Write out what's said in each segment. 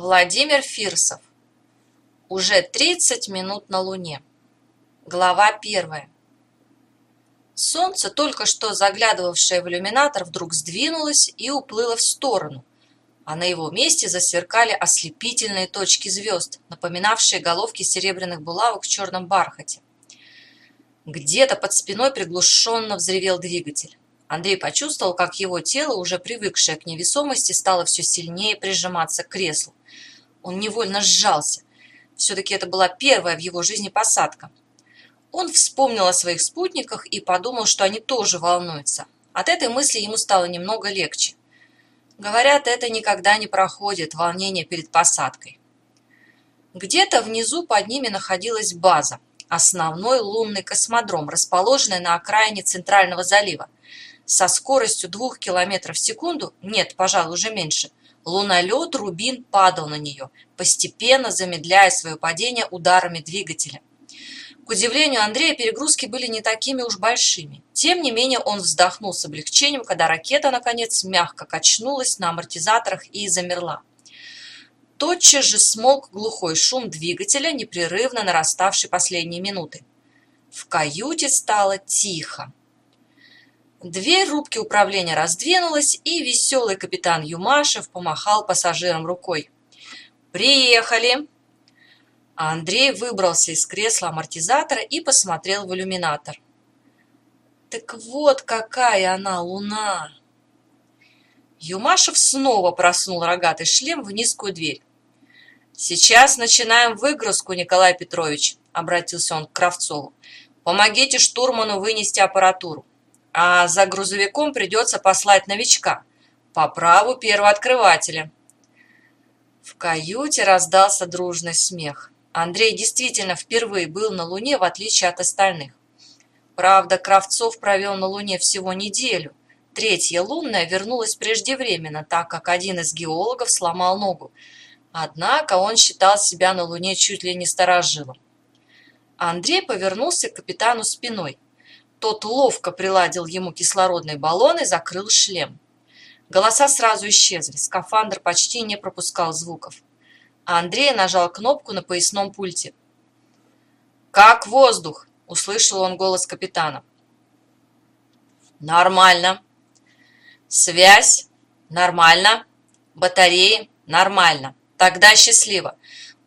Владимир Фирсов. Уже 30 минут на Луне. Глава первая. Солнце, только что заглядывавшее в иллюминатор, вдруг сдвинулось и уплыло в сторону, а на его месте засверкали ослепительные точки звезд, напоминавшие головки серебряных булавок в черном бархате. Где-то под спиной приглушенно взревел двигатель. Андрей почувствовал, как его тело, уже привыкшее к невесомости, стало все сильнее прижиматься к креслу. Он невольно сжался. Все-таки это была первая в его жизни посадка. Он вспомнил о своих спутниках и подумал, что они тоже волнуются. От этой мысли ему стало немного легче. Говорят, это никогда не проходит, волнение перед посадкой. Где-то внизу под ними находилась база, основной лунный космодром, расположенный на окраине Центрального залива со скоростью 2 км в секунду, нет, пожалуй, уже меньше, лунолет Рубин падал на нее, постепенно замедляя свое падение ударами двигателя. К удивлению Андрея, перегрузки были не такими уж большими. Тем не менее, он вздохнул с облегчением, когда ракета, наконец, мягко качнулась на амортизаторах и замерла. Тотчас же смолк глухой шум двигателя, непрерывно нараставший последние минуты. В каюте стало тихо. Дверь рубки управления раздвинулась, и веселый капитан Юмашев помахал пассажирам рукой. «Приехали!» А Андрей выбрался из кресла амортизатора и посмотрел в иллюминатор. «Так вот какая она, луна!» Юмашев снова просунул рогатый шлем в низкую дверь. «Сейчас начинаем выгрузку, Николай Петрович», — обратился он к Кравцову. «Помогите штурману вынести аппаратуру а за грузовиком придется послать новичка по праву первооткрывателя. В каюте раздался дружный смех. Андрей действительно впервые был на Луне, в отличие от остальных. Правда, Кравцов провел на Луне всего неделю. Третья лунная вернулась преждевременно, так как один из геологов сломал ногу. Однако он считал себя на Луне чуть ли не старожилом. Андрей повернулся к капитану спиной – тот ловко приладил ему кислородный баллон и закрыл шлем. Голоса сразу исчезли, скафандр почти не пропускал звуков. А Андрей нажал кнопку на поясном пульте. «Как воздух?» – услышал он голос капитана. «Нормально». «Связь?» «Нормально». «Батареи?» «Нормально». «Тогда счастливо.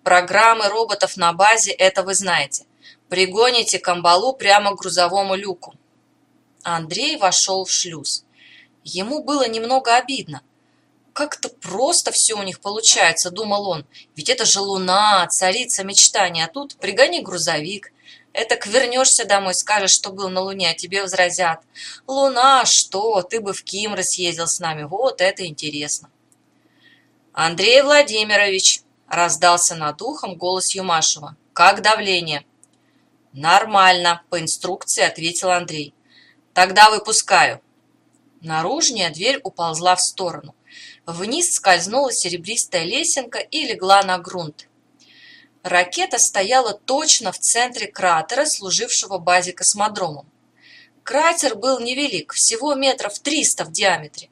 Программы роботов на базе – это вы знаете. Пригоните камбалу прямо к грузовому люку. Андрей вошел в шлюз. Ему было немного обидно. Как-то просто все у них получается, думал он. Ведь это же луна, царица мечтаний, а тут пригони грузовик. Это вернешься домой, скажешь, что был на Луне, а тебе возразят. Луна, что? Ты бы в Кимры съездил с нами. Вот это интересно. Андрей Владимирович, раздался над ухом голос Юмашева. Как давление? «Нормально», – по инструкции ответил Андрей. «Тогда выпускаю». Наружная дверь уползла в сторону. Вниз скользнула серебристая лесенка и легла на грунт. Ракета стояла точно в центре кратера, служившего базе космодромом. Кратер был невелик, всего метров триста в диаметре.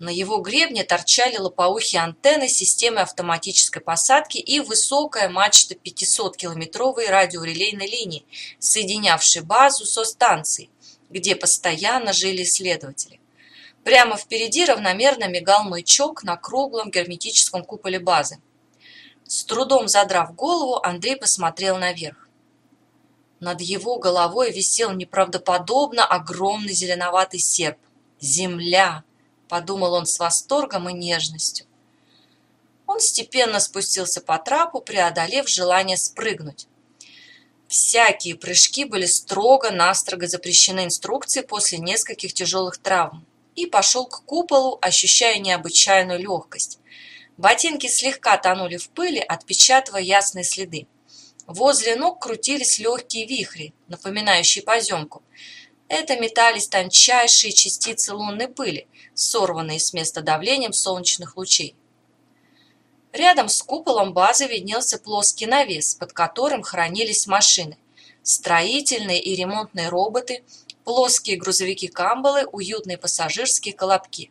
На его гребне торчали лопоухие антенны системы автоматической посадки и высокая мачта 500-километровой радиорелейной линии, соединявшей базу со станцией, где постоянно жили исследователи. Прямо впереди равномерно мигал маячок на круглом герметическом куполе базы. С трудом задрав голову, Андрей посмотрел наверх. Над его головой висел неправдоподобно огромный зеленоватый серп. Земля! Подумал он с восторгом и нежностью. Он степенно спустился по трапу, преодолев желание спрыгнуть. Всякие прыжки были строго-настрого запрещены инструкцией после нескольких тяжелых травм и пошел к куполу, ощущая необычайную легкость. Ботинки слегка тонули в пыли, отпечатывая ясные следы. Возле ног крутились легкие вихри, напоминающие поземку. Это метались тончайшие частицы лунной пыли, сорванные с места давлением солнечных лучей. Рядом с куполом базы виднелся плоский навес, под которым хранились машины, строительные и ремонтные роботы, плоские грузовики-камбалы, уютные пассажирские колобки.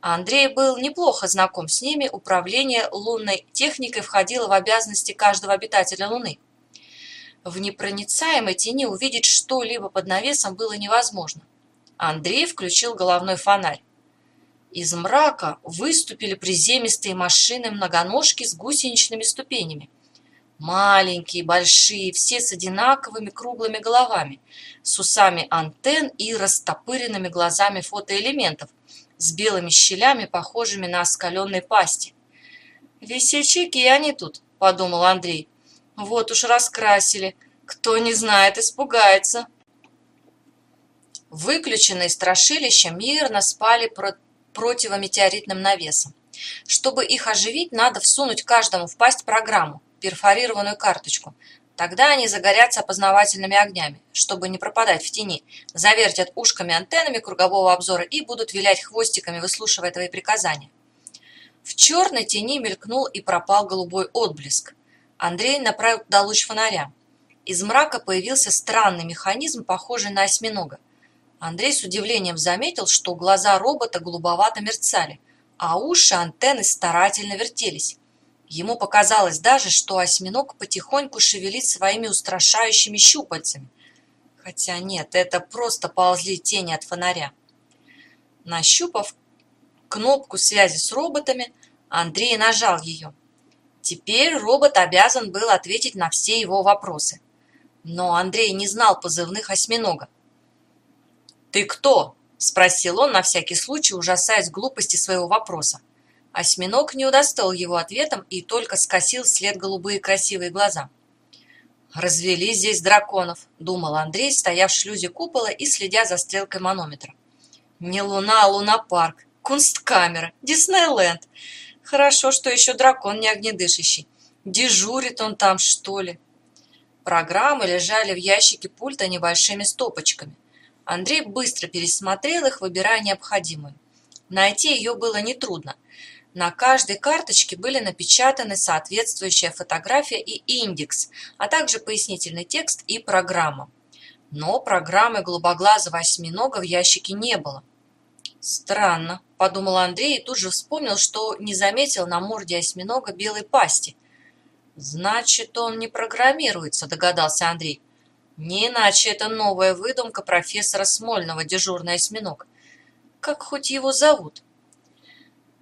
Андрей был неплохо знаком с ними, управление лунной техникой входило в обязанности каждого обитателя Луны. В непроницаемой тени увидеть что-либо под навесом было невозможно. Андрей включил головной фонарь. Из мрака выступили приземистые машины-многоножки с гусеничными ступенями. Маленькие, большие, все с одинаковыми круглыми головами, с усами антенн и растопыренными глазами фотоэлементов, с белыми щелями, похожими на оскаленные пасти. «Весельчаки они тут», — подумал Андрей. «Вот уж раскрасили. Кто не знает, испугается». Выключенные страшилища мирно спали про противометеоритным навесом. Чтобы их оживить, надо всунуть каждому в пасть программу, перфорированную карточку. Тогда они загорятся опознавательными огнями, чтобы не пропадать в тени, завертят ушками-антеннами кругового обзора и будут вилять хвостиками, выслушивая твои приказания. В черной тени мелькнул и пропал голубой отблеск. Андрей направил туда луч фонаря. Из мрака появился странный механизм, похожий на осьминога. Андрей с удивлением заметил, что глаза робота голубовато мерцали, а уши антенны старательно вертелись. Ему показалось даже, что осьминог потихоньку шевелит своими устрашающими щупальцами. Хотя нет, это просто ползли тени от фонаря. Нащупав кнопку связи с роботами, Андрей нажал ее. Теперь робот обязан был ответить на все его вопросы. Но Андрей не знал позывных осьминога. «Ты кто?» – спросил он на всякий случай, ужасаясь глупости своего вопроса. Осьминог не удостоил его ответом и только скосил след голубые красивые глаза. «Развели здесь драконов», — думал Андрей, стоя в шлюзе купола и следя за стрелкой манометра. «Не луна, а лунопарк, кунсткамера, Диснейленд. Хорошо, что еще дракон не огнедышащий. Дежурит он там, что ли?» Программы лежали в ящике пульта небольшими стопочками. Андрей быстро пересмотрел их, выбирая необходимую. Найти ее было нетрудно. На каждой карточке были напечатаны соответствующая фотография и индекс, а также пояснительный текст и программа. Но программы голубоглазого осьминога в ящике не было. «Странно», – подумал Андрей и тут же вспомнил, что не заметил на морде осьминога белой пасти. «Значит, он не программируется», – догадался Андрей. «Не иначе это новая выдумка профессора Смольного, дежурный осьминог. Как хоть его зовут?»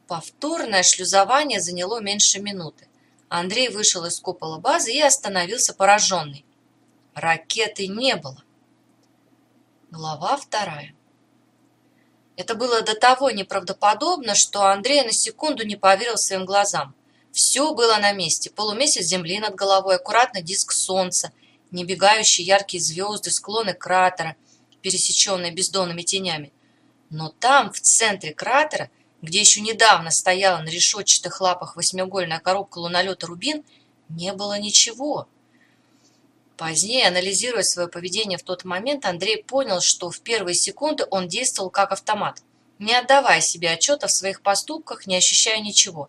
Повторное шлюзование заняло меньше минуты. Андрей вышел из купола базы и остановился пораженный. Ракеты не было. Глава вторая. Это было до того неправдоподобно, что Андрей на секунду не поверил своим глазам. Все было на месте. Полумесяц земли над головой, аккуратный диск солнца, небегающие яркие звезды, склоны кратера, пересеченные бездонными тенями. Но там, в центре кратера, где еще недавно стояла на решетчатых лапах восьмиугольная коробка лунолета «Рубин», не было ничего. Позднее, анализируя свое поведение в тот момент, Андрей понял, что в первые секунды он действовал как автомат, не отдавая себе отчета в своих поступках, не ощущая ничего.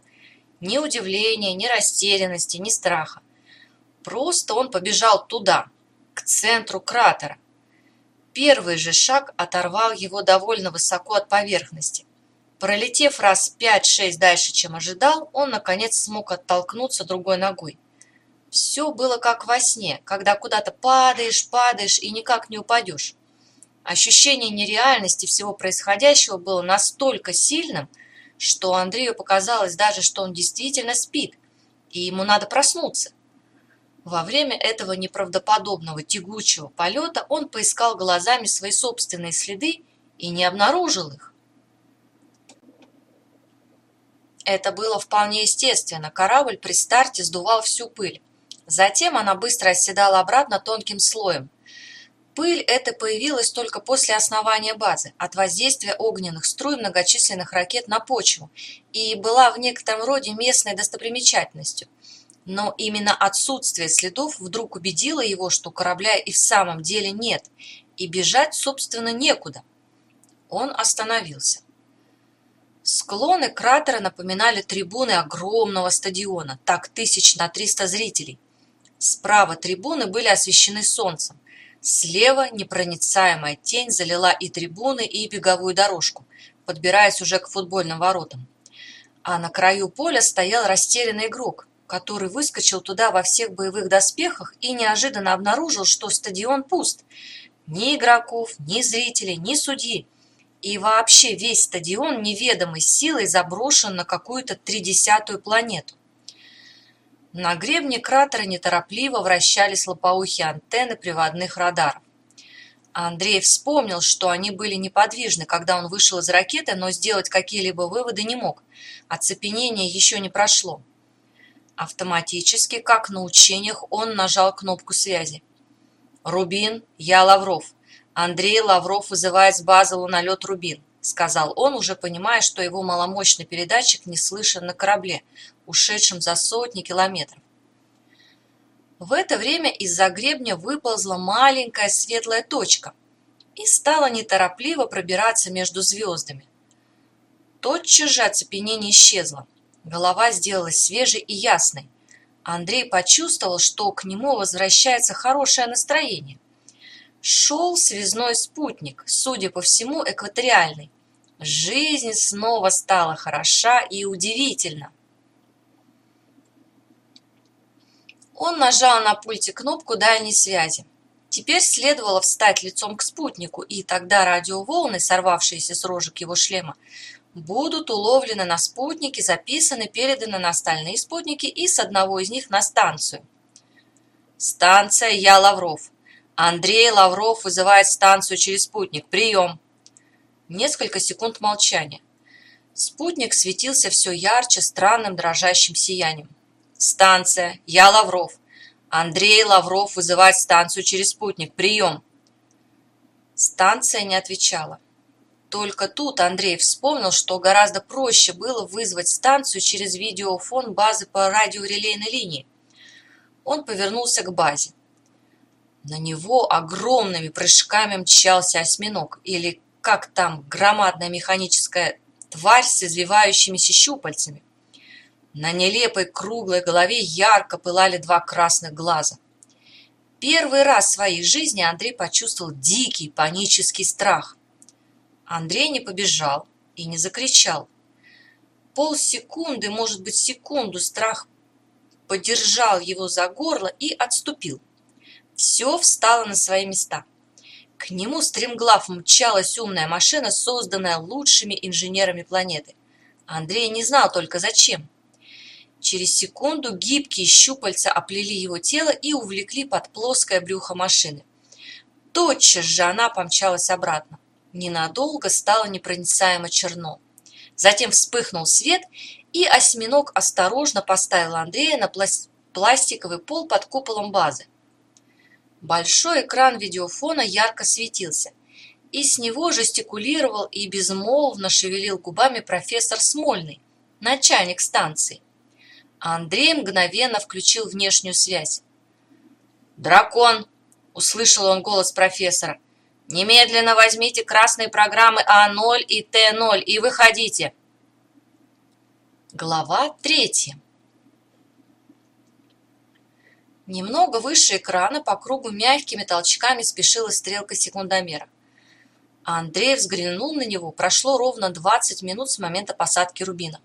Ни удивления, ни растерянности, ни страха. Просто он побежал туда, к центру кратера. Первый же шаг оторвал его довольно высоко от поверхности. Пролетев раз пять-шесть дальше, чем ожидал, он, наконец, смог оттолкнуться другой ногой. Все было как во сне, когда куда-то падаешь, падаешь и никак не упадешь. Ощущение нереальности всего происходящего было настолько сильным, что Андрею показалось даже, что он действительно спит, и ему надо проснуться. Во время этого неправдоподобного тягучего полета он поискал глазами свои собственные следы и не обнаружил их. Это было вполне естественно. Корабль при старте сдувал всю пыль. Затем она быстро оседала обратно тонким слоем. Пыль эта появилась только после основания базы, от воздействия огненных струй многочисленных ракет на почву, и была в некотором роде местной достопримечательностью. Но именно отсутствие следов вдруг убедило его, что корабля и в самом деле нет, и бежать, собственно, некуда. Он остановился. Склоны кратера напоминали трибуны огромного стадиона, так тысяч на триста зрителей. Справа трибуны были освещены солнцем. Слева непроницаемая тень залила и трибуны, и беговую дорожку. подбираясь уже к футбольным воротам. А на краю поля стоял растерянный игрок, который выскочил туда во всех боевых доспехах и неожиданно обнаружил, что стадион пуст. Ни игроков, ни зрителей, ни судьи. И вообще весь стадион неведомой силой заброшен на какую-то тридесятую планету. На гребне кратера неторопливо вращались лопоухие антенны приводных радаров. Андрей вспомнил, что они были неподвижны, когда он вышел из ракеты, но сделать какие-либо выводы не мог. Оцепенение еще не прошло. Автоматически, как на учениях, он нажал кнопку связи. «Рубин, я Лавров. Андрей Лавров вызывает с базы лунолет «Рубин», сказал он, уже понимая, что его маломощный передатчик не слышен на корабле, ушедшем за сотни километров. В это время из-за гребня выползла маленькая светлая точка и стала неторопливо пробираться между звездами. Тотчас же оцепенение исчезло. Голова сделалась свежей и ясной. Андрей почувствовал, что к нему возвращается хорошее настроение. Шел связной спутник, судя по всему, экваториальный. Жизнь снова стала хороша и удивительна. Он нажал на пульте кнопку дальней связи. Теперь следовало встать лицом к спутнику, и тогда радиоволны, сорвавшиеся с рожек его шлема, будут уловлены на спутнике, записаны, переданы на остальные спутники и с одного из них на станцию. Станция «Я Лавров». Андрей Лавров вызывает станцию через спутник. Прием. Несколько секунд молчания. Спутник светился все ярче, странным дрожащим сиянием. Станция. Я Лавров. Андрей Лавров вызывает станцию через спутник. Прием. Станция не отвечала. Только тут Андрей вспомнил, что гораздо проще было вызвать станцию через видеофон базы по радиорелейной линии. Он повернулся к базе. На него огромными прыжками мчался осьминог, или как там, громадная механическая тварь с извивающимися щупальцами. На нелепой круглой голове ярко пылали два красных глаза. Первый раз в своей жизни Андрей почувствовал дикий панический страх. Андрей не побежал и не закричал. Полсекунды, может быть секунду, страх подержал его за горло и отступил. Все встало на свои места. К нему стремглав мчалась умная машина, созданная лучшими инженерами планеты. Андрей не знал только зачем. Через секунду гибкие щупальца оплели его тело и увлекли под плоское брюхо машины. Тотчас же она помчалась обратно. Ненадолго стало непроницаемо черно. Затем вспыхнул свет, и осьминог осторожно поставил Андрея на пластиковый пол под куполом базы. Большой экран видеофона ярко светился, и с него жестикулировал и безмолвно шевелил губами профессор Смольный, начальник станции. Андрей мгновенно включил внешнюю связь. «Дракон!» – услышал он голос профессора. «Немедленно возьмите красные программы А0 и Т0 и выходите!» Глава третья. Немного выше экрана по кругу мягкими толчками спешила стрелка секундомера. Андрей взглянул на него. Прошло ровно 20 минут с момента посадки рубина.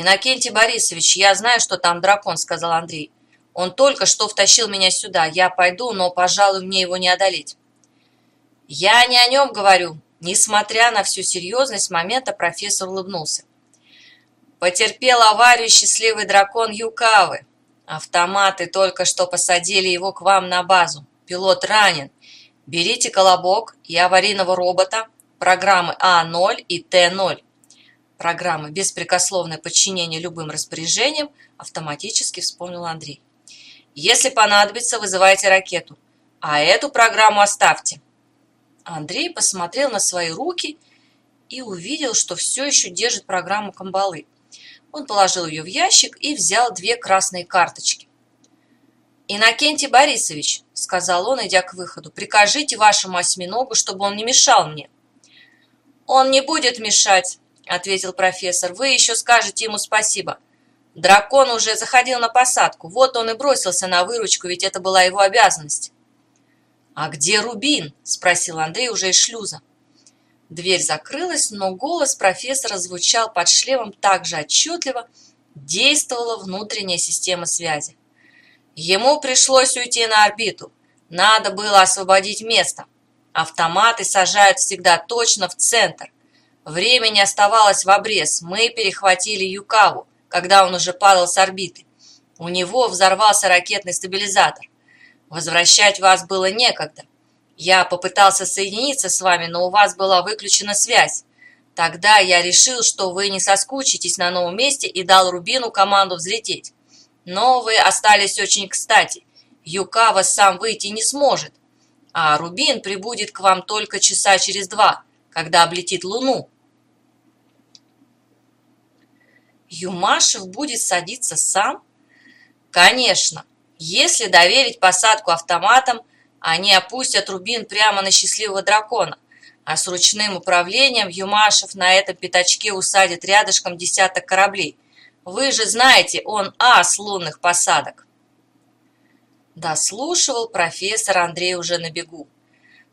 «Иннокентий Борисович, я знаю, что там дракон», — сказал Андрей. «Он только что втащил меня сюда. Я пойду, но, пожалуй, мне его не одолеть». «Я не о нем говорю». Несмотря на всю серьезность момента, профессор улыбнулся. «Потерпел аварию счастливый дракон Юкавы. Автоматы только что посадили его к вам на базу. Пилот ранен. Берите колобок и аварийного робота, программы А0 и Т0 программы «Беспрекословное подчинение любым распоряжениям» автоматически вспомнил Андрей. Если понадобится, вызывайте ракету, а эту программу оставьте. Андрей посмотрел на свои руки и увидел, что все еще держит программу Камбалы. Он положил ее в ящик и взял две красные карточки. «Иннокентий Борисович», — сказал он, идя к выходу, — «прикажите вашему осьминогу, чтобы он не мешал мне». «Он не будет мешать», ответил профессор. Вы еще скажете ему спасибо. Дракон уже заходил на посадку. Вот он и бросился на выручку, ведь это была его обязанность. «А где Рубин?» – спросил Андрей уже из шлюза. Дверь закрылась, но голос профессора звучал под шлемом так же отчетливо, действовала внутренняя система связи. Ему пришлось уйти на орбиту. Надо было освободить место. Автоматы сажают всегда точно в центр. Времени оставалось в обрез. Мы перехватили Юкаву, когда он уже падал с орбиты. У него взорвался ракетный стабилизатор. Возвращать вас было некогда. Я попытался соединиться с вами, но у вас была выключена связь. Тогда я решил, что вы не соскучитесь на новом месте и дал Рубину команду взлететь. Но вы остались очень кстати. Юкава сам выйти не сможет, а Рубин прибудет к вам только часа через два, когда облетит Луну. Юмашев будет садиться сам? Конечно. Если доверить посадку автоматам, они опустят Рубин прямо на счастливого дракона. А с ручным управлением Юмашев на этом пятачке усадит рядышком десяток кораблей. Вы же знаете, он ас лунных посадок. Дослушивал профессор Андрей уже на бегу.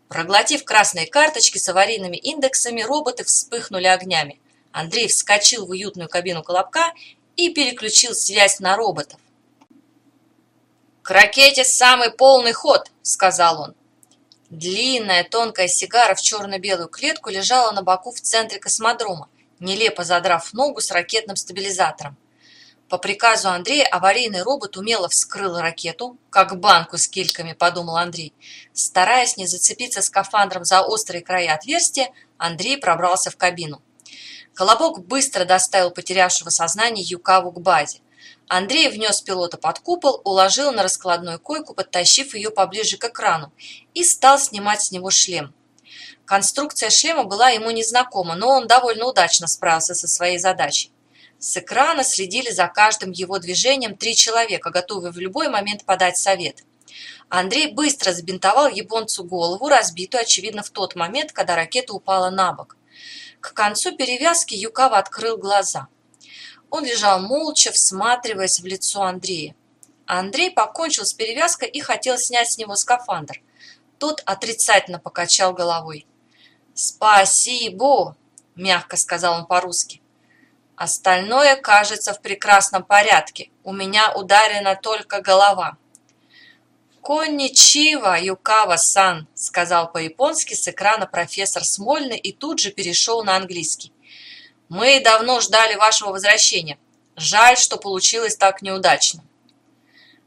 Проглотив красные карточки с аварийными индексами, роботы вспыхнули огнями. Андрей вскочил в уютную кабину Колобка и переключил связь на роботов. «К ракете самый полный ход», — сказал он. Длинная тонкая сигара в черно-белую клетку лежала на боку в центре космодрома, нелепо задрав ногу с ракетным стабилизатором. По приказу Андрея аварийный робот умело вскрыл ракету, как банку с кильками, подумал Андрей. Стараясь не зацепиться скафандром за острые края отверстия, Андрей пробрался в кабину. Колобок быстро доставил потерявшего сознание Юкаву к базе. Андрей внес пилота под купол, уложил на раскладную койку, подтащив ее поближе к экрану, и стал снимать с него шлем. Конструкция шлема была ему незнакома, но он довольно удачно справился со своей задачей. С экрана следили за каждым его движением три человека, готовые в любой момент подать совет. Андрей быстро забинтовал японцу голову, разбитую, очевидно, в тот момент, когда ракета упала на бок. К концу перевязки Юкава открыл глаза. Он лежал молча, всматриваясь в лицо Андрея. Андрей покончил с перевязкой и хотел снять с него скафандр. Тот отрицательно покачал головой. «Спасибо!» – мягко сказал он по-русски. «Остальное кажется в прекрасном порядке. У меня ударена только голова». «Конничива, Юкава-сан», — сказал по-японски с экрана профессор Смольный и тут же перешел на английский. «Мы давно ждали вашего возвращения. Жаль, что получилось так неудачно».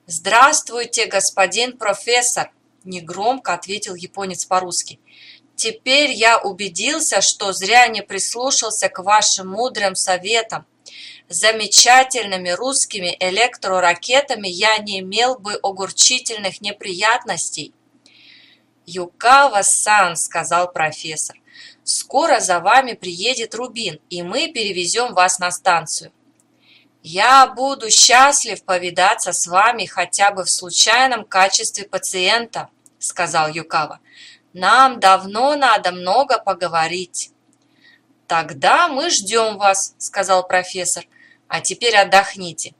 «Здравствуйте, господин профессор», — негромко ответил японец по-русски. «Теперь я убедился, что зря не прислушался к вашим мудрым советам замечательными русскими электроракетами я не имел бы огурчительных неприятностей. «Юкава-сан», — сказал профессор, — «скоро за вами приедет Рубин, и мы перевезем вас на станцию. Я буду счастлив повидаться с вами хотя бы в случайном качестве пациента», — сказал Юкава. «Нам давно надо много поговорить». «Тогда мы ждем вас», — сказал профессор. А теперь отдохните.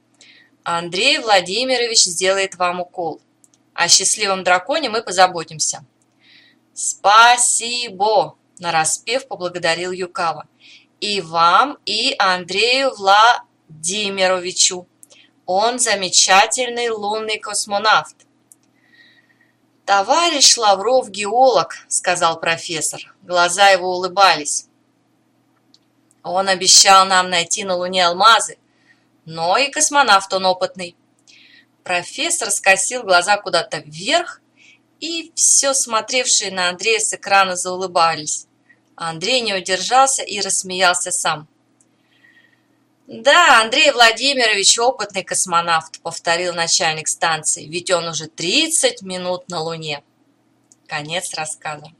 Андрей Владимирович сделает вам укол. О счастливом драконе мы позаботимся. Спасибо, нараспев поблагодарил Юкава. И вам, и Андрею Владимировичу. Он замечательный лунный космонавт. «Товарищ Лавров геолог», — сказал профессор. Глаза его улыбались. Он обещал нам найти на Луне алмазы, но и космонавт он опытный. Профессор скосил глаза куда-то вверх, и все смотревшие на Андрея с экрана заулыбались. Андрей не удержался и рассмеялся сам. «Да, Андрей Владимирович опытный космонавт», — повторил начальник станции, «ведь он уже 30 минут на Луне». Конец рассказа.